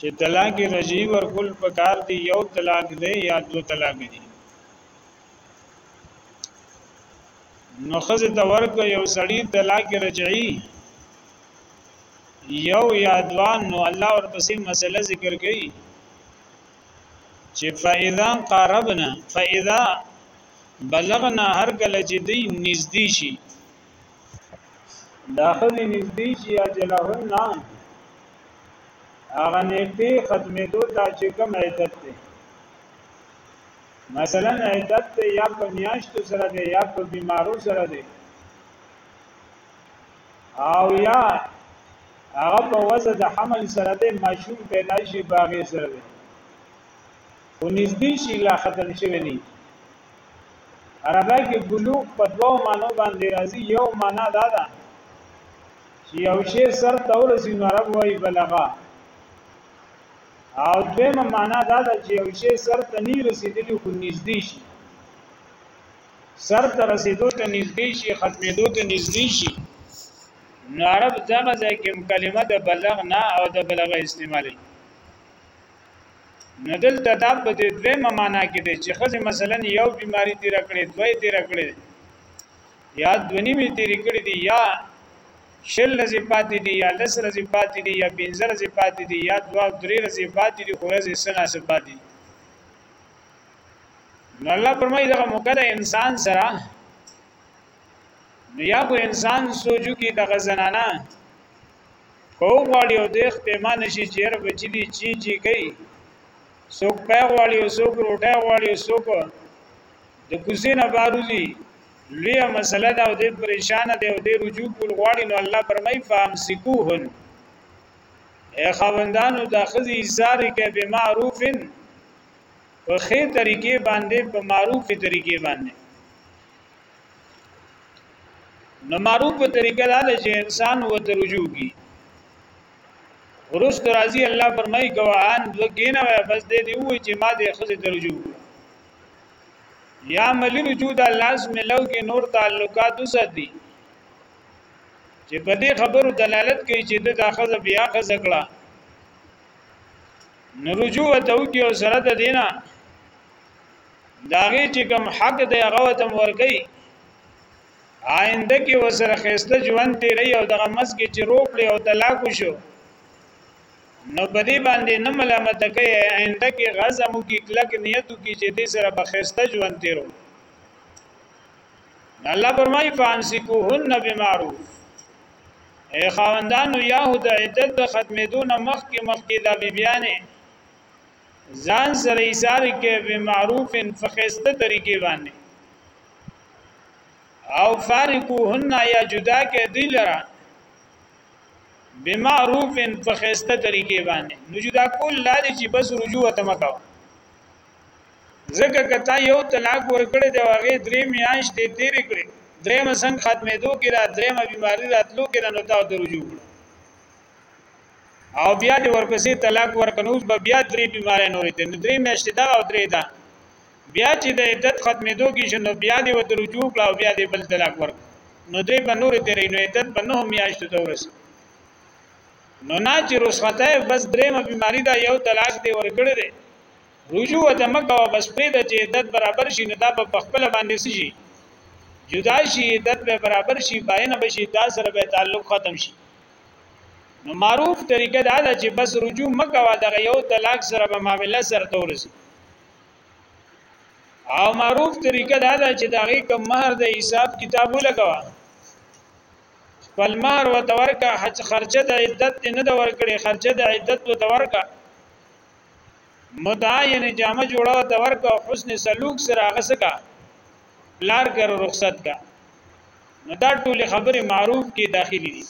چی طلاق رجعی ورکول پکار دی یو طلاق دی یا دو طلاق دی نو خزه ته ورک یو سړی طلاق رجعی یو یا دوان نو الله ورپسې مسله ذکر کړي چې فاذا قربنا فاذا بلغنا هر کله چې دی نږدې شي دا خزي نږدې شي اجلهن هغه نیټه ختمېدو ته چې کوم عدت دی مثلا عدت دی یا په میاشتو سره دی یا په بیمارو سره دی او یا هغه په وزه د حمل سره دی ماشوم پیدا شي باغې سره دی او نږدې شي لا ختم شوی نه عربی کې بلوغ په دوو معنو باندې راځي یو معنا دا ده چې یو شی سر ته ورسي نو عرب وایي بلغه او دویمه معنا دا ده چې یو شی سر ته نه رسیدلی خو نږدې شي سر ته رسیدو ته نږدې شي ختمېدو ته نږدې شي نو عرب دغه ځای کې کلمه د بلغ نه او د بلغه استعمالي نو دلته دا په دې دویمه معنا کې دی چې خزه مثلا یو بیماری تیر کړي دوی تیر کړي یا دونی می تیر کړي دی یا شل رزي پاتې دي یا لس رزي پاتې دي یا بنځه رزي پاتې دي یا دوا درې رزي پاتې دي خو رزي سنا سپاتې دي نو الله پرمای دغه مقدر انسان سره نو یا کو انسان سوچو کې دغه زنانه که وغواړي او دوی خپېما نه شي چېر بچی دي چی چی کوي څوک پی غواړي او څوک روټه غواړي او څوک د کوزې نه باروزي لوی مسله ده او دوی پریشان دي او دوی رجوع کول غواړي نو الله فرمایي فهم سکوهن اے خوندانو د خزي ایثاری کې به معروفن په خې طریقې باندې په معروفي طریقې باندې نو معروف په طریقه دا ده چې انسان و ته رجوع کی ورست راضی الله فرمای گواهان دو کینه وای بس دې دی وای چې ما دې خزه ته رجوع یا ملی رجوع د الله سم لو کې نور تعلقات وسدي چې په دې خبرو دلالت کوي چې د خزه بیا خزه کړه نو رجوع ته وکي او سره د دینه داغه چې کوم حق دی هغه وتم ورګي آینده کې وسره خسته ژوند تیرې او دغه مسګي چې روپړي او طلاق شو نو په دې باندې نه ملامت کوي آینده کې غزم کی کلک نیتو کی چې دې سره بخښته ژوند تیرو الله پرمای فانسکوهن بمعروف اے خواندانو یاهو د عدت ختمېدو نه مخکې مخکې دا بیبیانې بی ځان سره ایثار کې به معروف فخسته طریقې باندې او فارقوهن یا جدا کې دی لره بمعروف فخسته طریقې باندې نو جدا کول لاري چې بس رجوع ته مکو زکه کتا یو طلاق ورکړی دی واغې درې میاش دې تیر کړې درې مسنګ ختمې دوه کې را درې ما بیماری راتلو کې نه نو تا ته رجوع کړو او بیا دی ورپسې طلاق ورکنوز به بیا درې بیماری نورې ته نو درې میاشتې دا او درې دا بیا چې د عدت ختمېدو کې شنو بیا دی وته رجوع کړه او بیا دی بل طلاق ورک نو درې به نورې ته نو عدت به نه میاشتې ته ورسې نو نه چې رسخته بس درې مې بیماری دا یو طلاق دی ورکړې دی رجوع ته مکه بس پرې د چې عدت برابر شي نو دا په خپل باندې شي جدا شي عدت به برابر شي باینه بشي دا سره به تعلق ختم شي نو معروف طریقه دا ده چې بس رجوع مکوا دغه یو طلاق سره به معاملې سره تورسي او معروف طریقه دا ده چې دغه کوم مہر د حساب کتاب ولګوا خپل مہر وتورکا خرچه د عدت نه د ورکړي خرچه د عدت وتورکا مدعا یعنی جامه جوړه او تور کا حسن سلوک سره هغه سکا لار کر رخصت کا نو دا ټول خبره معروف کې داخلي دي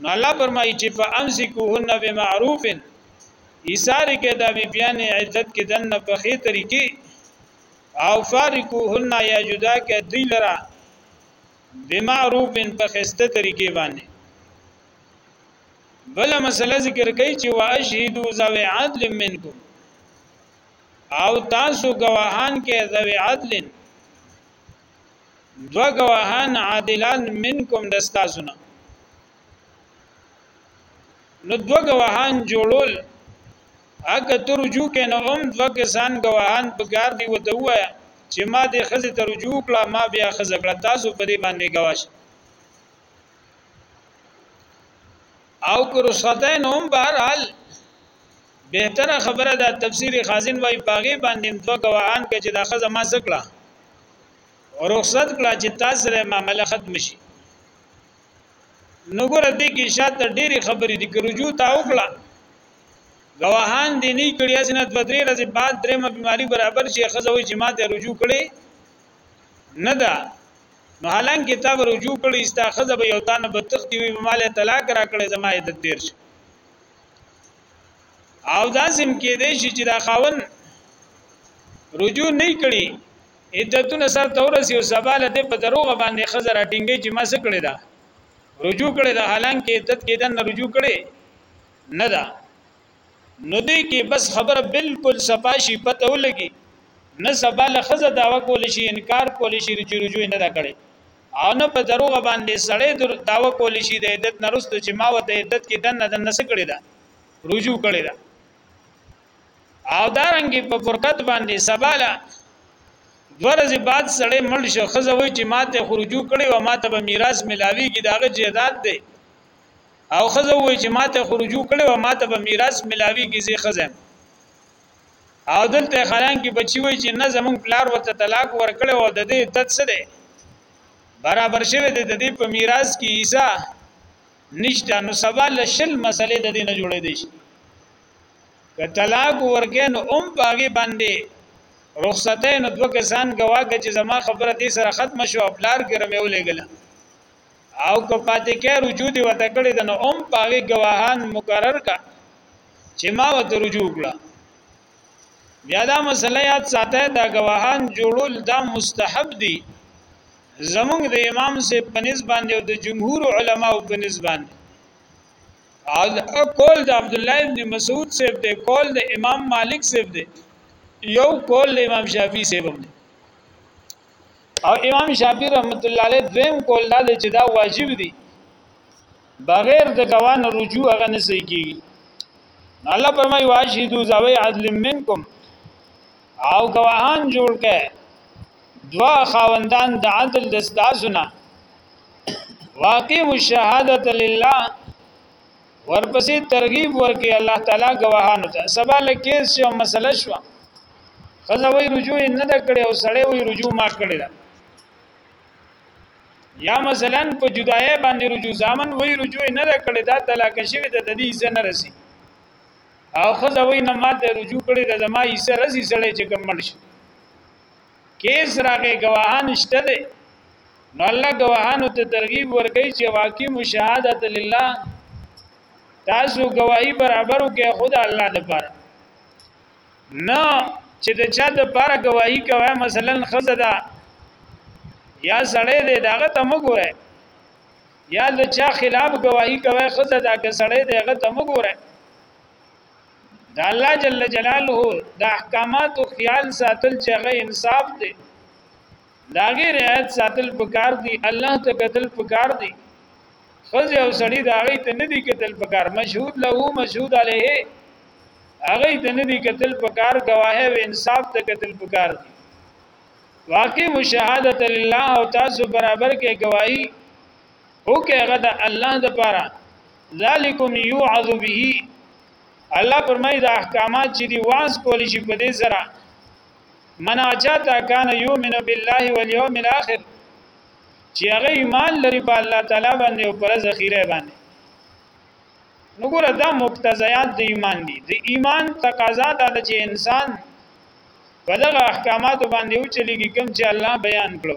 نو الله فرمایي چې فامسکوهن بمعروف ایثار کې دا بی بیان عزت کې دن په خې طریقې او فارقوهن یا جدا کې دی لرا بمعروف په خسته طریقې باندې بل مسله ذکر کوي چې واشهدو ذوی عدل منکم او تاسو گواهان کې ذوی عدل دو گواهان عادلان منکم دستا سنا نو دو گواهان جوړول اګه تر رجوع کې نو هم دو کسان گواهان پکار دی وته وایا چې ما دې خزه تر رجوع کړه ما بیا خزه کړه تاسو په دې باندې گواش او که رخصته نه هم بهرحال بهتره خبره ده تفسیر خازن وای پاغي باندې دوه گواهان کې چې دا خزه ما سکړه رخصت کړه چې تاسو سره معاملې ختم شي نو ګره دې کې شاته ډېری خبرې دي که رجوع تا وکړه گواهان دې نه کړی اسنه دوه درې ورځې بعد درېمه بیماری برابر شي خزه وي چې ماته رجوع کړي نه ده نو هلنګ کتاب رجوع کړي ستا خزه به یو تانه به تختی وي مال طلاق را کړي زما عدت تیر شي او دا سم کې دی چې دا خاون رجوع نه کړي عدتونه سر تورس یو سباله د په دروغ باندې خزه را ټینګي چې ما څه کړي دا رجوع کړي دا هلنګ کې عدت کې دا رجوع کړي نه دا نو دې کې بس خبره بالکل صفا شي پته ولګي نه سبا لخذ داوا کول شي انکار کول شي چې رجوع نه دا کړي او نه په دروغ باندې سړی در داوا کول شي د عدت نرست چې ما وته عدت کې دنه دنه نس کړی دا رجوع کړی دا او دارنګ په فرقت باندې سباله دورز بعد سړی مړ شو خزه وای چې ماته خروجو کړي او ماته به میراث ملاوي کې داغه جیدات دی او خزه وې چې ماته خو رجوع کړي و ماته به میراث ملاوي کې زی خزم او دلته خلان کې بچي وي چې نه زمون پلار وته طلاق ورکړي او د دې عدت څه ده برابر شوه د دې په میراث کې عیسی نشته نو سبا لشل مسلې د دې نه جوړې دي شي که طلاق ورکې نو ام باغی باندې رخصتې نو دوه کسان گواګه چې زما خبره دې سره ختم شو خپلار کې رمې ولېګله او که پاتې کې رجوع دی وته کړی دنه هم پاغه گواهان مقرر کا چې ما وته رجوع کړه بیا دا مسله یاد ساته دا گواهان جوړول دا مستحب دي زمونږ د امام سے په نسبت او د جمهور علماو په نسبت او قول د عبد الله ابن مسعود سے د قول د امام مالک سے دی یو قول د امام شافعي سے هم دی او امام شافعي رحمت الله علیه دویم کول دا چې دا واجب دي بغیر د غوان رجوع هغه نه صحیح کیږي الله فرمایي واشهدو زوی عدل منکم او گواهان جوړ کړي دوا خاوندان د عدل د استاسونه واقیم الشهادت لله ورپسې ترغیب ورکړي الله تعالی گواهانو ته سبا لکیس شو مسله شو خزه وی رجوع نه د کړي او سړی وی رجوع ما کړي دا یا مثلا په جدای باندې رجوع ځامن وی رجوع نه د کړي دا طلاق شوی د دې ځن رسی او خزه وی نه ماته رجوع کړي د زما یې سره رسی سړی چې کمل شي کیس راغې گواهان شته دي نو الله گواهانو ته ترغیب ورکړي چې واقعي مشاهدت لله تاسو گواہی برابرو کې خدا الله د پاره نه چې د چا د پاره گواہی کوي مثلا خزه دا یا سړی دی داغه ته مګوره یا د چا خلاف گواہی کوي خزه دا که سړی دی هغه ته مګوره د الله جل جلاله د احکاماتو خیال ساتل چې هغه انصاف دی دا غیر رعایت ساتل پکار دی الله ته قتل پکار دی خزه او سړی دا غي ته ندی قتل پکار مشهود له مشهود علیه هغه ته ندی قتل پکار گواهه او انصاف ته قتل پکار دی واقع مشاهدت لله او تاسو برابر کې گواہی او کې هغه د الله د پاره ذالکم یوعظ به الله فرمایي د احکامات چې دی واز کول شي په دې سره من اچاتا کان یؤمن بالله والیوم الاخر چې هغه ایمان لري په الله تعالی باندې او پر ذخیره باندې نو ګور دا مقتضیات د ایمان دي د ایمان تقاضا دا ده چې انسان په دغه احکامات باندې او چلیږي کوم چې الله بیان کړو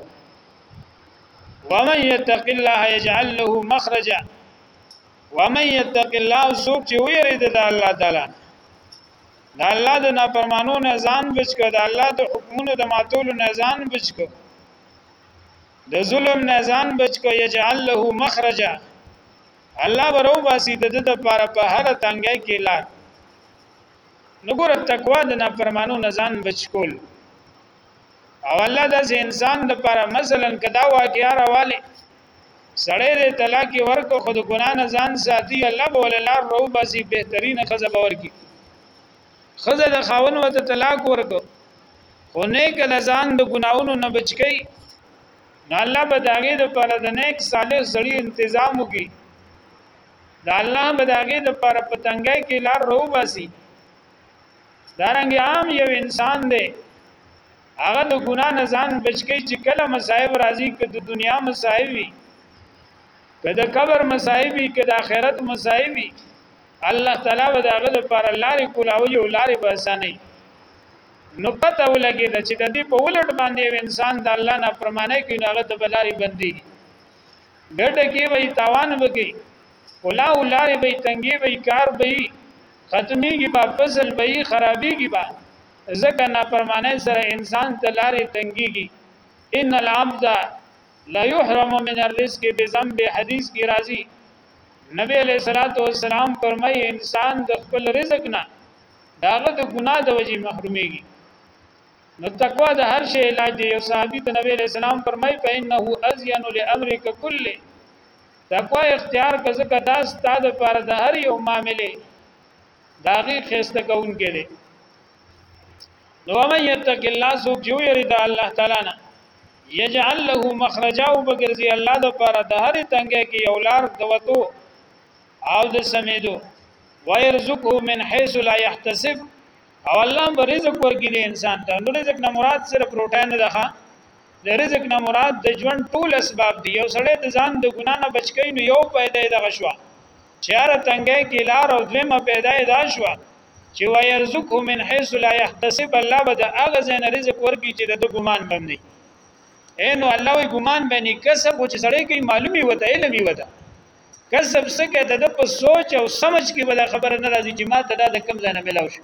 ومن يتق الله يجعل له مخرجا ومن يتق الله سوق چې ويرید د الله تعالی د الله د نافرمانو نه ځان بچ کړه د الله د حکمونو د ماتولو نه ځان بچ کړه د ظلم نه ځان بچ کړه يجعل له مخرجا الله ورو باسي د دې لپاره په هر تنګه کې لار نګور تقوا د نافرمانو نه ځان بچ کول او الله د انسان د پر مثلا کدا واقعیا راواله سړی د طلاق ورکو خود ګنا نه ځان ساتي الله به ول لار رو باسي بهترین خزه باور کی خزه د خاون وت طلاق ورکو خو نه کله ځان د ګناونو نه بچ کی نو الله به داګه د پر د نیک صالح سړی تنظیم وکي دا الله به داګه د پر پتنګای کې لار رو باسي دارنګ عام یو انسان دی هغه د ګنا نه ځان بچکی چې کله مصايب راځي که د دنیا مصايب وي که د قبر مصايب وي که د آخرت مصايب وي الله تعالی به داغه لپاره لارې کولاوي او لارې به اساني نو پته ولګي دا چې د دې په ولټ باندې یو انسان د الله نه پرمانه کوي نو هغه ته بلاري بندي ګډه کې وي تاوان وکي ولا ولاري به تنګي وي کار به ختمیږي به فضل به یې خرابیږي به ځکه نافرمانه سره انسان ته لارې تنګيږي ان العبد لا يحرم من الرزق بذنب حدیث کی راضی نبی علیہ الصلوۃ والسلام فرمایي انسان د خپل رزق نه داغه د ګناه د وجې محروميږي نو تقوا د هر شی علاج دی یو صحابي ته نبی علیہ السلام فرمایي فإنه ازین لامرک کله تقوا اختیار که ځکه دا ستا د پاره د هر یو معاملې دا غي خسته کون کې دي نو مې یتق الله سو کیو یری د الله تعالی نه یجعل له مخرجا وبګرځي الله د پاره د هر تنګه کې یو لار دوتو او د سمیدو ويرزقه من حيث لا يحتسب او الله به رزق ورکړي انسان ته نو رزق نه مراد صرف روټه نه ده د رزق نه مراد د ژوند ټول اسباب دي یو سړی د ځان د ګنا نه بچ کین یو پیدا دغه شو چار تنګه کې لار او دویمه پیدا دا شو چې ويرزقه من حيث لا يحتسب الله به د هغه زین رزق ورکړي چې د ګمان باندې اینو الله وی ګمان باندې کسب چې سړی کوي معلومي وته علمي وته کسب سکه د په سوچ او سمج کې بل خبره نه راځي چې ما ته دا د کم ځای نه ملاوي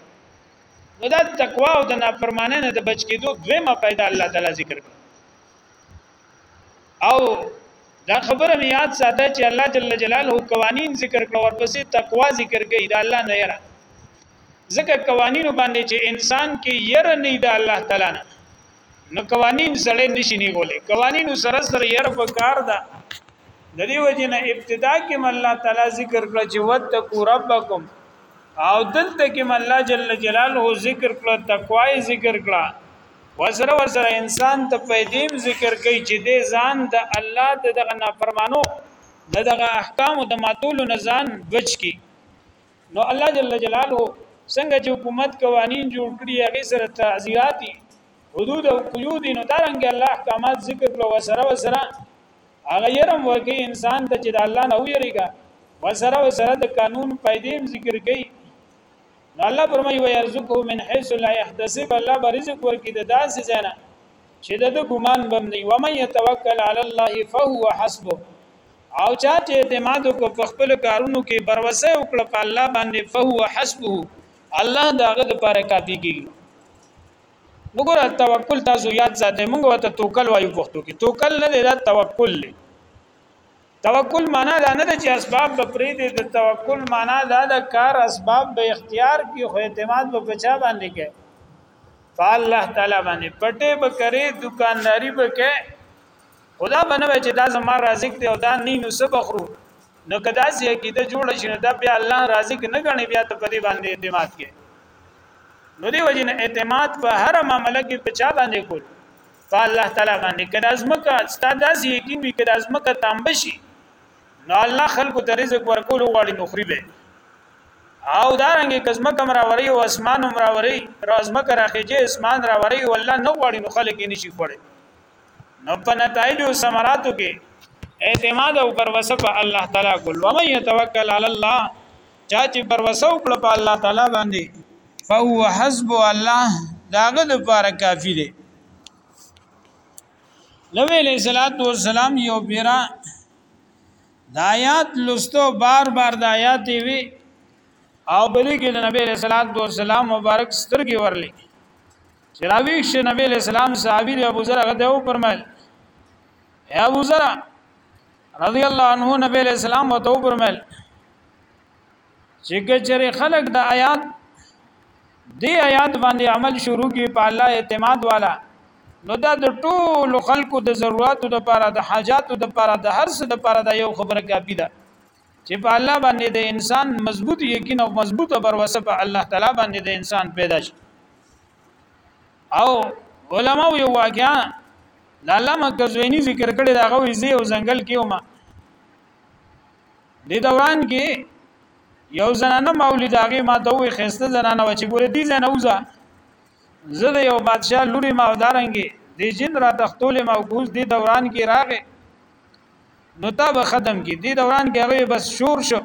نو دا تقوا او د نافرمانه نه د بچ کېدو دویمه پیدا الله تعالی ذکر کړ او دا خبره مې یاد ساته چې الله جل جلاله قوانین ذکر کړ ورپسې تقوا ذکر کړي دا الله نه یره ځکه قوانینو باندې چې انسان کې ير نه د الله تعالی نه نو قوانین سره نشي نیولې قوانین سره سره ير په کار ده د دې وجنه ابتدا کې الله تعالی ذکر کړ چې وتقوا ربکم او دلته کې الله جل جلاله ذکر کړ تقوای ذکر کړ وسره وسره انسان ته پیدیم ذکر کوي چې د ځان د الله د دغه نافرمانو د دغه احکام د ماتولو نه ځان بچ کی نو الله جل جلاله څنګه چې حکومت قوانین جوړ کړي هغه سره تعزیرات حدود او قیود نو دارنګ الله احکامات ذکر کړو وسره وسره هغه يرم ورګي انسان ته چې د الله نه ویریږي وسره وسره د قانون پیدیم ذکر کړي نو الله فرمایي ويرزقه من حيث لا يحتسب الله برزق ورګي د داسې زنه چې د ګمان بم نه و مې يتوکل علی الله فهو حسبه او چا چې اعتماد وکړ په خپل کارونو کې بروسه وکړ په الله باندې فهو حسبه الله داغه د پاره کافي کیږي وګوره توکل تاسو یاد ساتئ موږ ورته توکل وایو پښتو کې توکل نه دی دا توکل دی توکل معنا دا نه ده چې اسباب به پرې دي د توکل معنا دا ده کار اسباب به اختیار کې خو اعتماد به بچا باندې کې فالله تعالی باندې پټه به کرے دکانداری به کې خدا بنوي چې دا زما رازق دی او دا نه نو سبخرو نو کدا سي عقیده جوړ شي نو دا بیا الله رازق نه غني بیا ته په دې باندې اعتماد کې نو دی وجنه اعتماد په هر معاملې کې په چا باندې کول په الله تعالی باندې کدا زمکه ستاد داسې یقین وي کدا زمکه تامبشي نو الله خلق ته رزق ورکول غواړي نو خري به او دارنګ کزمه کمرا وری او اسمان عمرا وری رازمه کرا خېجه اسمان را وری والله نو غواړي نو خلک نشي خوړي نو په نتایج او ثمراتو کې اعتماد او پروسه په الله تعالی کول و من يتوکل علی الله چا چې پروسه وکړه په الله تعالی باندې فهو حسب الله داغه د پاره کافی دی نبی علیہ الصلوۃ والسلام یو پیرا د آیات لستو بار بار د آیات وی او بلی کې د نبی علیہ الصلوۃ والسلام مبارک سترګې ورلې چې راویښ شي نبی له سلام صحابي دی ابو ذر غته او فرمایل اے ابو ذر رضی الله عنه نبی له سلام وته او فرمایل چې ګچره خلق د آیات دی آیات باندې عمل شروع کی په الله اعتماد والا نو دا د ټول خلقو د ضرورتو لپاره د حاجاتو لپاره د هر څه لپاره د یو خبره کافی ده چې په الله باندې د انسان مضبوط یقین او مضبوطه بروسه په الله تعالی باندې د انسان پیدا شي او علما یو واقعا د علامه قزوینی ذکر کړی دا غوې زی او ځنګل کې ومه د دوران کې یو زنانه مولید هغه ما ته وې خسته زنانه و چې ګورې دي زنه وزه زه د یو بادشاه لوري ما ودارنګي د جن را تختول ما کوز د دوران کې راغې نو تا به ختم کی دی دوران کې هغه بس شور شو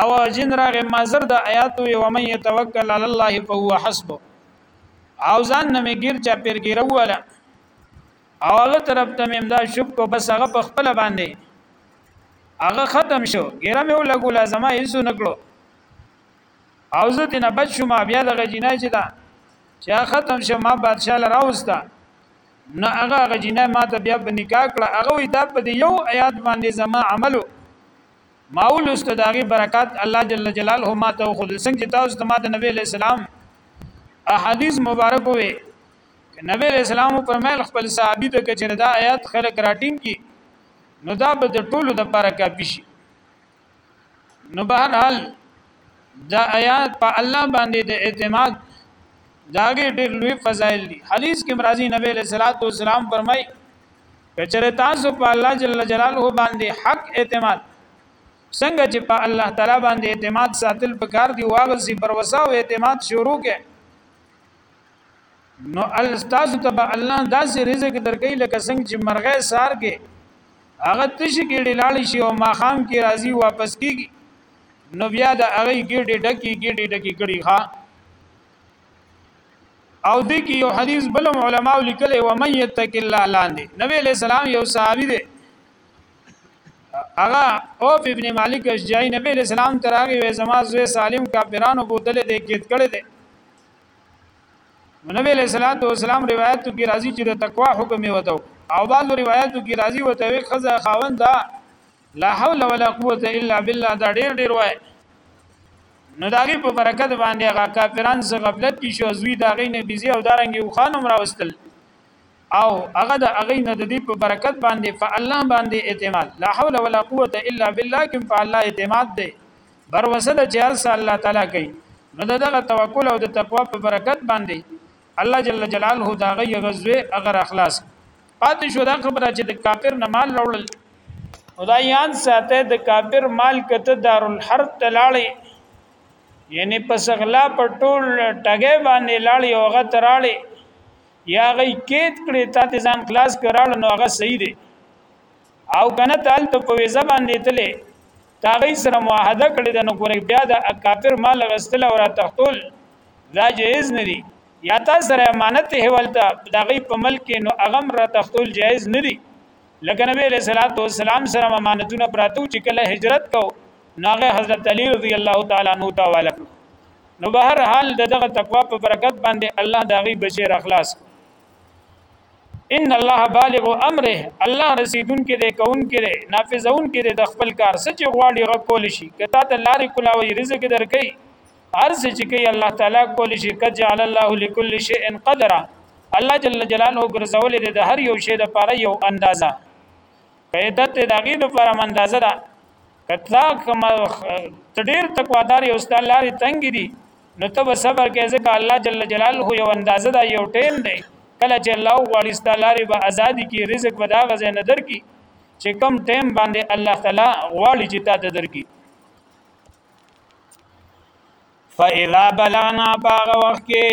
او جن راغه مازر د آیاتو یو من یتوکل علی الله فهو حسب او ځان نه میګیر چا پیر ګیر ولا او هغه طرف ته امدا شپ کو بس هغه په خپل باندې هغه ختم شو ګیره مې ولګو لازمه هیڅ نکړو او زه دینه بچ شوم بیا دغه جنای چې دا چې ختم شوم ما بادشاہ لراوستا نه هغه هغه جنه ما ته بیا په نکاح کړه هغه وی دا په یو آیات باندې زما عملو ما ولست داغي برکات الله جل جلاله ما ته خود څنګه تاسو ته ما د نبی له سلام احادیث مبارک وي نبی له سلام پرمایل خپل صحابي ته کچره دا آیات خلق راټینګ کی نو دا به د ټولو د پاره کافي شي نو بهرحال دا آیات په الله باندې د اعتماد داګه ډېر لوی فضایل دي حدیث کې مرضی نبی له صلوات و سلام فرمای کچره تاسو په الله جل جلاله باندې حق اعتماد څنګه چې په الله تعالی باندې اعتماد ساتل پکار دی واغسی بروسا او اعتماد شروع کې نو الستاذ تبع الله داسې رزق درکې لکه څنګه چې مرغې سار کې هغه تش کې ډلاړ شي او ماخام کې راځي واپس کیږي نو بیا د هغه ګډې ډکی ګډې ډکی کړي ښا او د کې یو حدیث بل علماء لیکلي و من یتق الله لاندې نبی له سلام یو صحابي دی هغه او ابن مالک اشجعی نبی له سلام تراغي و زما زوی سالم کافرانو بوتل دې کېد کړي دي نبی علیہ الصلوۃ والسلام روایتو کې راځي چې د تقوا حکم یې وته او بعض روایتو کې راځي وته وي خزه خاوند دا لا حول ولا قوت الا بالله دا ډیر ډیر وای نو داغه په برکت باندې هغه کافران څخه غفلت دي شو زوی داغه نه بيزي او دارنګ یو خانم راوستل او هغه د هغه نه د دې په برکت باندې فالله باندې اعتماد لا حول ولا قوت الا بالله کوم فالله اعتماد دی بروسه ده چې هرڅه الله تعالی کوي نو دغه توکل او د تقوا په برکت باندې الله جل جلاله دا غي غزوه اگر اخلاص پاتې شو دا خبره چې د کافر نه مال راوړل خدایان ساته د کافر مال کته دارالحرب تلاړي یعنی پس غلا په ټول ټګې باندې لاړي او غت راړي یا غي کېد کړي تا ته ځان خلاص کړه نو هغه صحیح دی او کنه ته هلته په ویزه باندې تلې تا غي سره معاهده کړې ده نو ګورې بیا د کافر مال غستل او را تختول دا جایز نه دي یا تا سره امانت هیولته دا غي په ملک نو اغم را تختول جایز نه دي لکه نبی له صلوات و سلام سره امانتونه پراتو چې کله هجرت کو ناغه حضرت علی رضی الله تعالی عنہ تا والک نو بهر حال دغه تقوا په برکت باندې الله دا غي بچي را خلاص کو ان الله بالغ امره الله رسیدون کې دی کون کې دی نافذون کې دی د خپل کار سچ غواړي غ کول شي کته ته لارې کولاوي رزق درکې هر څه چې کوي الله تعالی کول شي کجعل الله لكل شيء قدره الله جل جلاله ګرځولې دی د هر یو شی د پاره یو اندازه پیدت دغې د پاره اندازه ده کته کوم تډیر تقوادار یو ستلاري تنګ دي نو ته به صبر کې ځکه الله جل جلاله یو اندازه دا یو ټیم دی کله چې الله غواړي ستلارې به ازادي کې رزق به دا غزه نه درکې چې کم ټیم باندې الله تعالی غواړي چې تا ته درکې فاذا بلغنا باغ وخت کې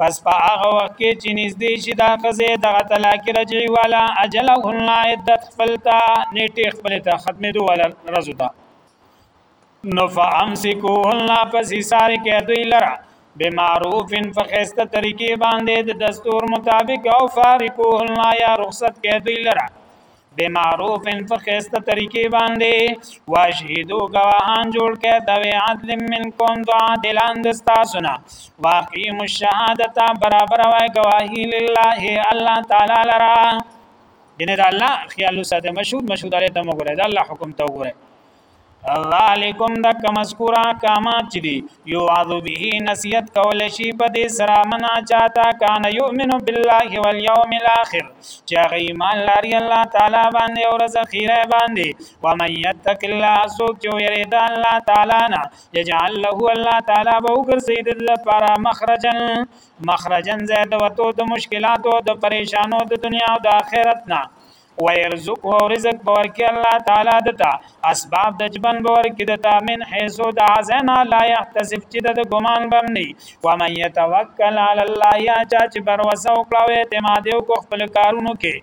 پس په هغه وخت کې چې نږدې شي دا خزه دغه طلاق رجعي والا اجل هن عدت خپلتا نیټه خپلتا ختمې دوه ورځو ته نو فامسکوهن پس ایثار کې دوی لره بمعروف فخسته طریقې باندې د دستور مطابق او فارقوهن یا رخصت کې دوی لره بمعروف فخسته طریقې باندې واشهدو گواهان جوړ کې دوی عدل منکم دو عادلان دستا سنا واقیم الشهادتا برابر وای گواهی لله الله تعالی لرا دینه دا الله خیالو ساته مشهود مشهود علی تم وګره دا الله حکم ته وګره ذالکم د کمذکورا کامات چې دی یو عذو به نصیحت کول شي په دې سره منا چاته کان یؤمن بالله والیوم الاخر چې هغه ایمان لري الله تعالی باندې او رزق خیره باندې و من یتق الله سوک چې یرید الله تعالی نه یجعل له الله تعالی به وګرځي د لپاره مخرجن مخرجن زید وته د مشکلاتو د پریشانو د دنیا او د آخرت نه ويرزق او رزق باور کې الله تعالی دتا اسباب د جبن باور کې دتا من حيث د ازنا لا يحتسب چې د ګمان بم نه و من يتوکل على الله يا چا چې بر وسو کړو اعتماد او کو خپل کارونو کې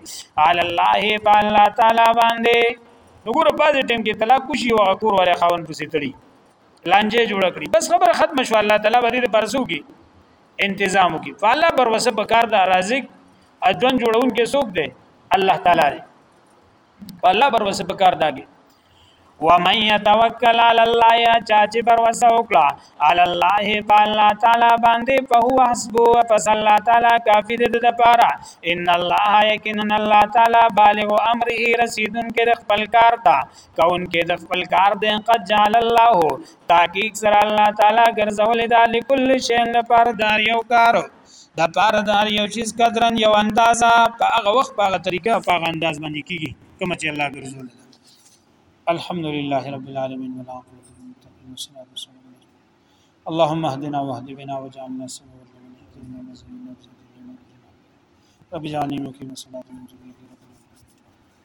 على الله په الله تعالی باندې وګوره بعض ټیم کې طلاق کوشي او کور ولا خاون پسې تړي لانجه جوړ کړي بس خبره ختم شو الله تعالی باندې پرسو کې انتظام وکړي په الله بروسه پکار ده رازق اجوان جوړون کې څوک دی الله تعالی دی په الله بروسه پکار داږي ومن يتوکل علی الله یا چا چې بروسه وکړه علی الله په الله تعالی باندې په هو حسبو پس الله تعالی کافی دې د پاره ان الله یقینا الله تعالی بالغ امره رسیدون کې د خپل کار تا کون کې د خپل کار دې قد جعل الله تحقیق سره الله تعالی ګرځولې دا لکل شین لپاره دار یو کار د پاره دار یو چیز قدرن یو اندازا په هغه وخت په هغه طریقه په هغه انداز باندې کیږي کوم چې الله ګرځولې الحمدلله رب العالمین والعاقبۃ للمتقین والصلاة والسلام اللهم اهدنا واهد بنا واجعلنا سببا لمن اهتدينا وزدنا رب اجعلني مقيم الصلاة من ذريتي